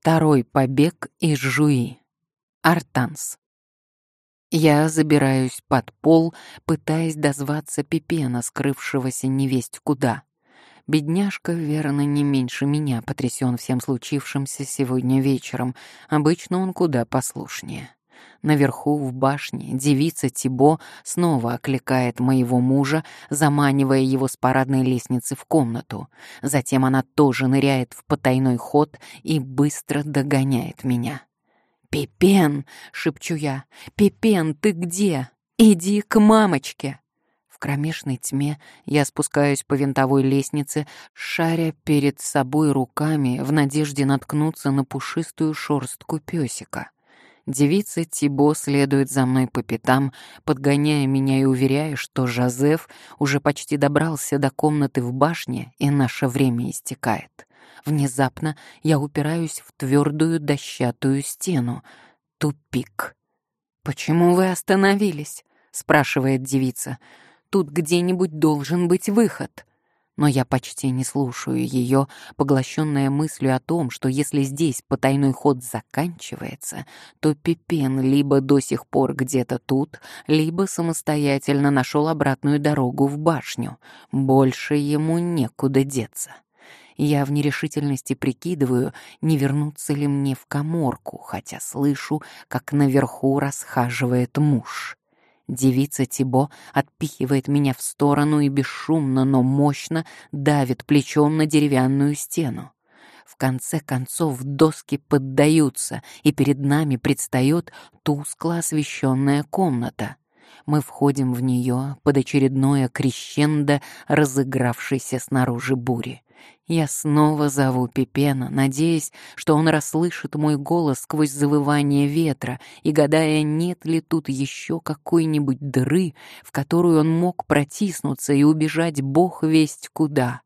Второй побег из Жуи. Артанс. Я забираюсь под пол, пытаясь дозваться Пипена, скрывшегося невесть куда. Бедняжка, верно, не меньше меня потрясен всем случившимся сегодня вечером. Обычно он куда послушнее. Наверху, в башне, девица Тибо снова окликает моего мужа, заманивая его с парадной лестницы в комнату. Затем она тоже ныряет в потайной ход и быстро догоняет меня. «Пипен!» — шепчу я. «Пипен, ты где? Иди к мамочке!» В кромешной тьме я спускаюсь по винтовой лестнице, шаря перед собой руками в надежде наткнуться на пушистую шорстку пёсика. Девица Тибо следует за мной по пятам, подгоняя меня и уверяя, что Жозеф уже почти добрался до комнаты в башне, и наше время истекает. Внезапно я упираюсь в твердую дощатую стену. Тупик. «Почему вы остановились?» — спрашивает девица. «Тут где-нибудь должен быть выход» но я почти не слушаю ее, поглощенная мыслью о том, что если здесь потайной ход заканчивается, то Пипен либо до сих пор где-то тут, либо самостоятельно нашел обратную дорогу в башню. Больше ему некуда деться. Я в нерешительности прикидываю, не вернуться ли мне в коморку, хотя слышу, как наверху расхаживает муж. Девица Тибо отпихивает меня в сторону и бесшумно, но мощно давит плечом на деревянную стену. В конце концов доски поддаются, и перед нами предстает тускло освещенная комната. Мы входим в нее под очередное крещендо разыгравшейся снаружи бури. Я снова зову Пипена, надеясь, что он расслышит мой голос сквозь завывание ветра и гадая, нет ли тут еще какой-нибудь дыры, в которую он мог протиснуться и убежать бог весть куда.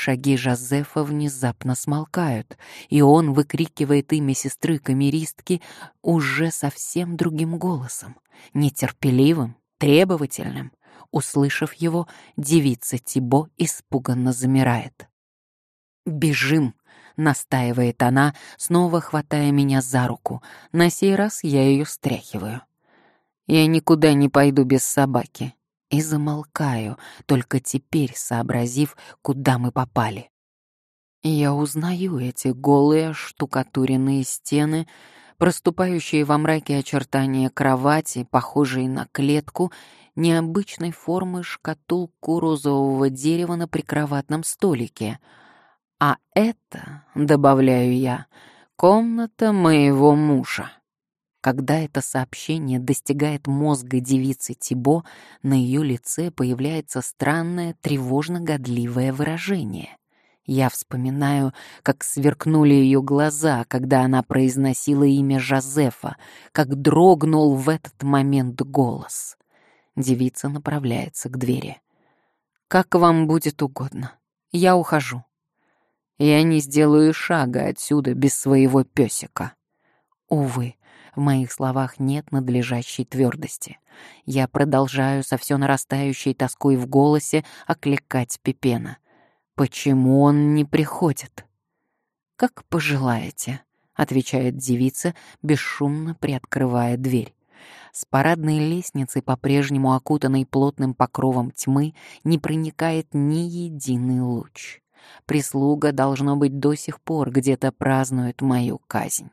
Шаги Жозефа внезапно смолкают, и он выкрикивает имя сестры-камеристки уже совсем другим голосом, нетерпеливым, требовательным. Услышав его, девица Тибо испуганно замирает. «Бежим!» — настаивает она, снова хватая меня за руку. На сей раз я ее стряхиваю. «Я никуда не пойду без собаки». И замолкаю, только теперь сообразив, куда мы попали. Я узнаю эти голые штукатуренные стены, проступающие во мраке очертания кровати, похожие на клетку, необычной формы шкатулку розового дерева на прикроватном столике. А это, добавляю я, комната моего мужа. Когда это сообщение достигает мозга девицы Тибо, на ее лице появляется странное тревожно-годливое выражение. Я вспоминаю, как сверкнули ее глаза, когда она произносила имя Жозефа, как дрогнул в этот момент голос. Девица направляется к двери. «Как вам будет угодно. Я ухожу. Я не сделаю шага отсюда без своего песика». Увы, в моих словах нет надлежащей твердости. Я продолжаю со все нарастающей тоской в голосе окликать Пипена. «Почему он не приходит?» «Как пожелаете», — отвечает девица, бесшумно приоткрывая дверь. С парадной лестницы, по-прежнему окутанной плотным покровом тьмы, не проникает ни единый луч. Прислуга, должно быть, до сих пор где-то празднует мою казнь.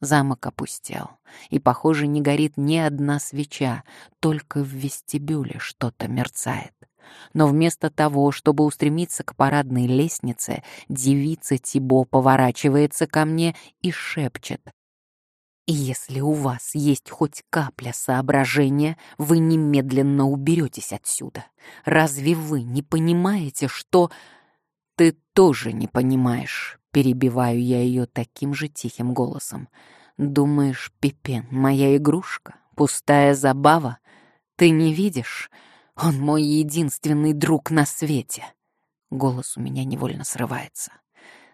Замок опустел, и, похоже, не горит ни одна свеча, только в вестибюле что-то мерцает. Но вместо того, чтобы устремиться к парадной лестнице, девица Тибо поворачивается ко мне и шепчет. Если у вас есть хоть капля соображения, вы немедленно уберетесь отсюда. Разве вы не понимаете, что... Ты тоже не понимаешь, перебиваю я ее таким же тихим голосом. Думаешь, Пипен, моя игрушка, пустая забава? Ты не видишь? Он мой единственный друг на свете. Голос у меня невольно срывается.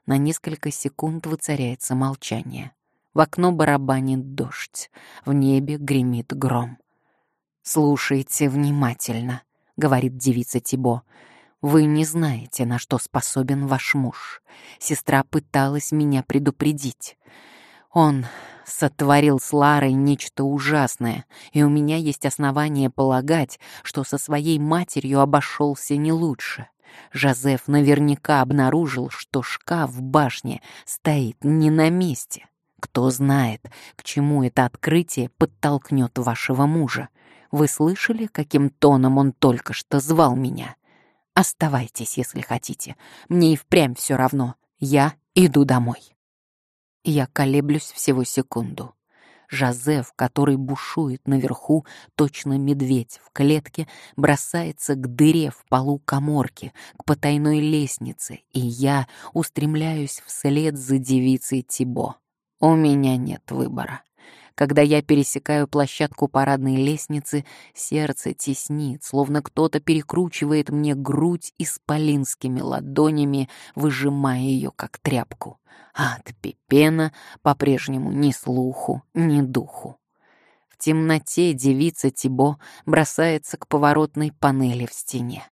На несколько секунд воцаряется молчание. В окно барабанит дождь, в небе гремит гром. «Слушайте внимательно», — говорит девица Тибо. Вы не знаете, на что способен ваш муж. Сестра пыталась меня предупредить. Он сотворил с Ларой нечто ужасное, и у меня есть основания полагать, что со своей матерью обошелся не лучше. Жозеф наверняка обнаружил, что шкаф в башне стоит не на месте. Кто знает, к чему это открытие подтолкнет вашего мужа. Вы слышали, каким тоном он только что звал меня? Оставайтесь, если хотите. Мне и впрямь все равно. Я иду домой. Я колеблюсь всего секунду. Жозеф, который бушует наверху, точно медведь в клетке, бросается к дыре в полу коморки, к потайной лестнице, и я устремляюсь вслед за девицей Тибо. У меня нет выбора. Когда я пересекаю площадку парадной лестницы, сердце теснит, словно кто-то перекручивает мне грудь исполинскими ладонями, выжимая ее как тряпку. А от Пипена по-прежнему ни слуху, ни духу. В темноте девица Тибо бросается к поворотной панели в стене.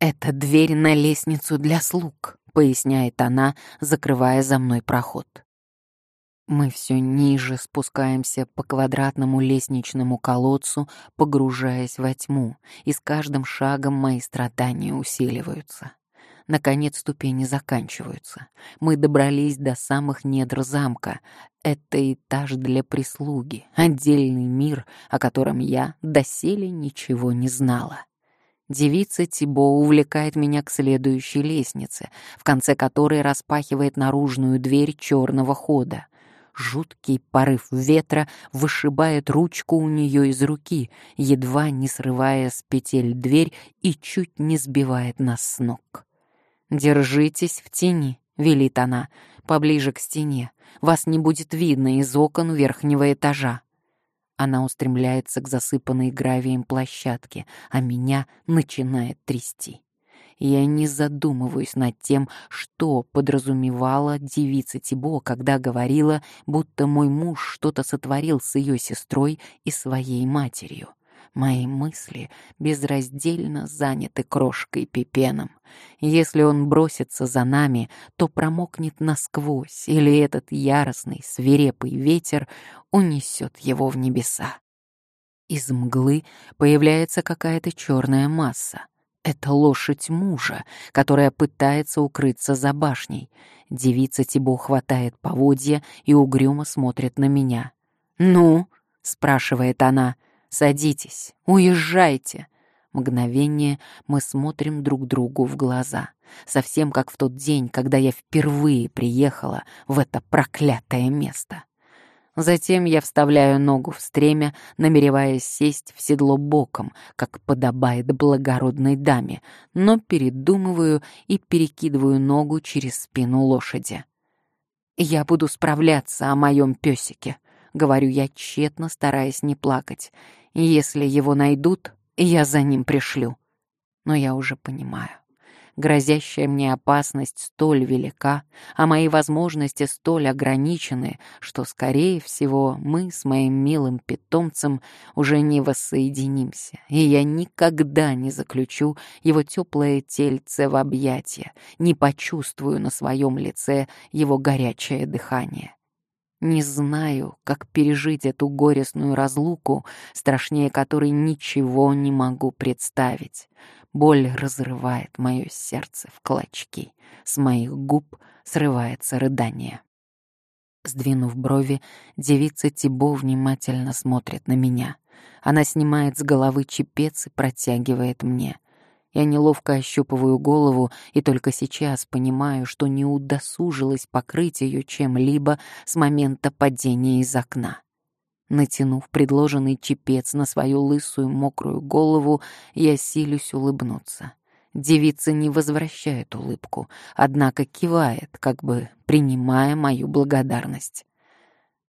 «Это дверь на лестницу для слуг», — поясняет она, закрывая за мной проход. Мы все ниже спускаемся по квадратному лестничному колодцу, погружаясь во тьму, и с каждым шагом мои страдания усиливаются. Наконец ступени заканчиваются. Мы добрались до самых недр замка. Это этаж для прислуги, отдельный мир, о котором я доселе ничего не знала. Девица Тибо увлекает меня к следующей лестнице, в конце которой распахивает наружную дверь черного хода — Жуткий порыв ветра вышибает ручку у нее из руки, едва не срывая с петель дверь и чуть не сбивает нас с ног. «Держитесь в тени», — велит она, — «поближе к стене. Вас не будет видно из окон верхнего этажа». Она устремляется к засыпанной гравием площадке, а меня начинает трясти я не задумываюсь над тем, что подразумевала девица Тибо, когда говорила, будто мой муж что-то сотворил с ее сестрой и своей матерью. Мои мысли безраздельно заняты крошкой Пипеном. Если он бросится за нами, то промокнет насквозь, или этот яростный, свирепый ветер унесет его в небеса. Из мглы появляется какая-то черная масса. Это лошадь мужа, которая пытается укрыться за башней. Девица Тибо хватает поводья и угрюмо смотрит на меня. «Ну?» — спрашивает она. «Садитесь, уезжайте». Мгновение мы смотрим друг другу в глаза. Совсем как в тот день, когда я впервые приехала в это проклятое место. Затем я вставляю ногу в стремя, намереваясь сесть в седло боком, как подобает благородной даме, но передумываю и перекидываю ногу через спину лошади. «Я буду справляться о моем песике», — говорю я тщетно, стараясь не плакать. «Если его найдут, я за ним пришлю». Но я уже понимаю. Грозящая мне опасность столь велика, а мои возможности столь ограничены, что, скорее всего, мы с моим милым питомцем уже не воссоединимся, и я никогда не заключу его теплое тельце в объятия, не почувствую на своем лице его горячее дыхание. Не знаю, как пережить эту горестную разлуку, страшнее которой ничего не могу представить. Боль разрывает мое сердце в клочки. С моих губ срывается рыдание. Сдвинув брови, девица Тибо внимательно смотрит на меня. Она снимает с головы чепец и протягивает мне. Я неловко ощупываю голову и только сейчас понимаю, что не удосужилась покрыть ее чем-либо с момента падения из окна. Натянув предложенный чепец на свою лысую мокрую голову, я силюсь улыбнуться. Девица не возвращает улыбку, однако кивает, как бы принимая мою благодарность.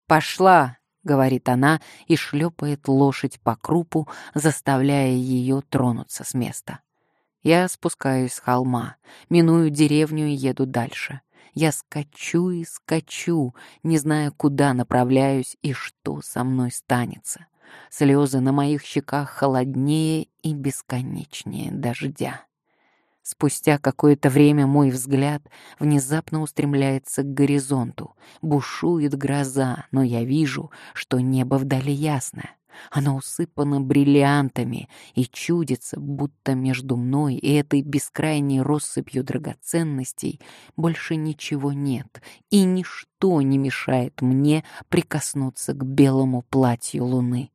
«Пошла!» — говорит она и шлепает лошадь по крупу, заставляя ее тронуться с места. Я спускаюсь с холма, миную деревню и еду дальше. Я скачу и скачу, не зная, куда направляюсь и что со мной станется. Слезы на моих щеках холоднее и бесконечнее дождя. Спустя какое-то время мой взгляд внезапно устремляется к горизонту. Бушует гроза, но я вижу, что небо вдали ясное. Оно усыпано бриллиантами и чудится, будто между мной и этой бескрайней россыпью драгоценностей больше ничего нет, и ничто не мешает мне прикоснуться к белому платью луны.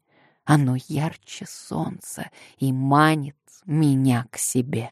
Оно ярче солнца и манит меня к себе.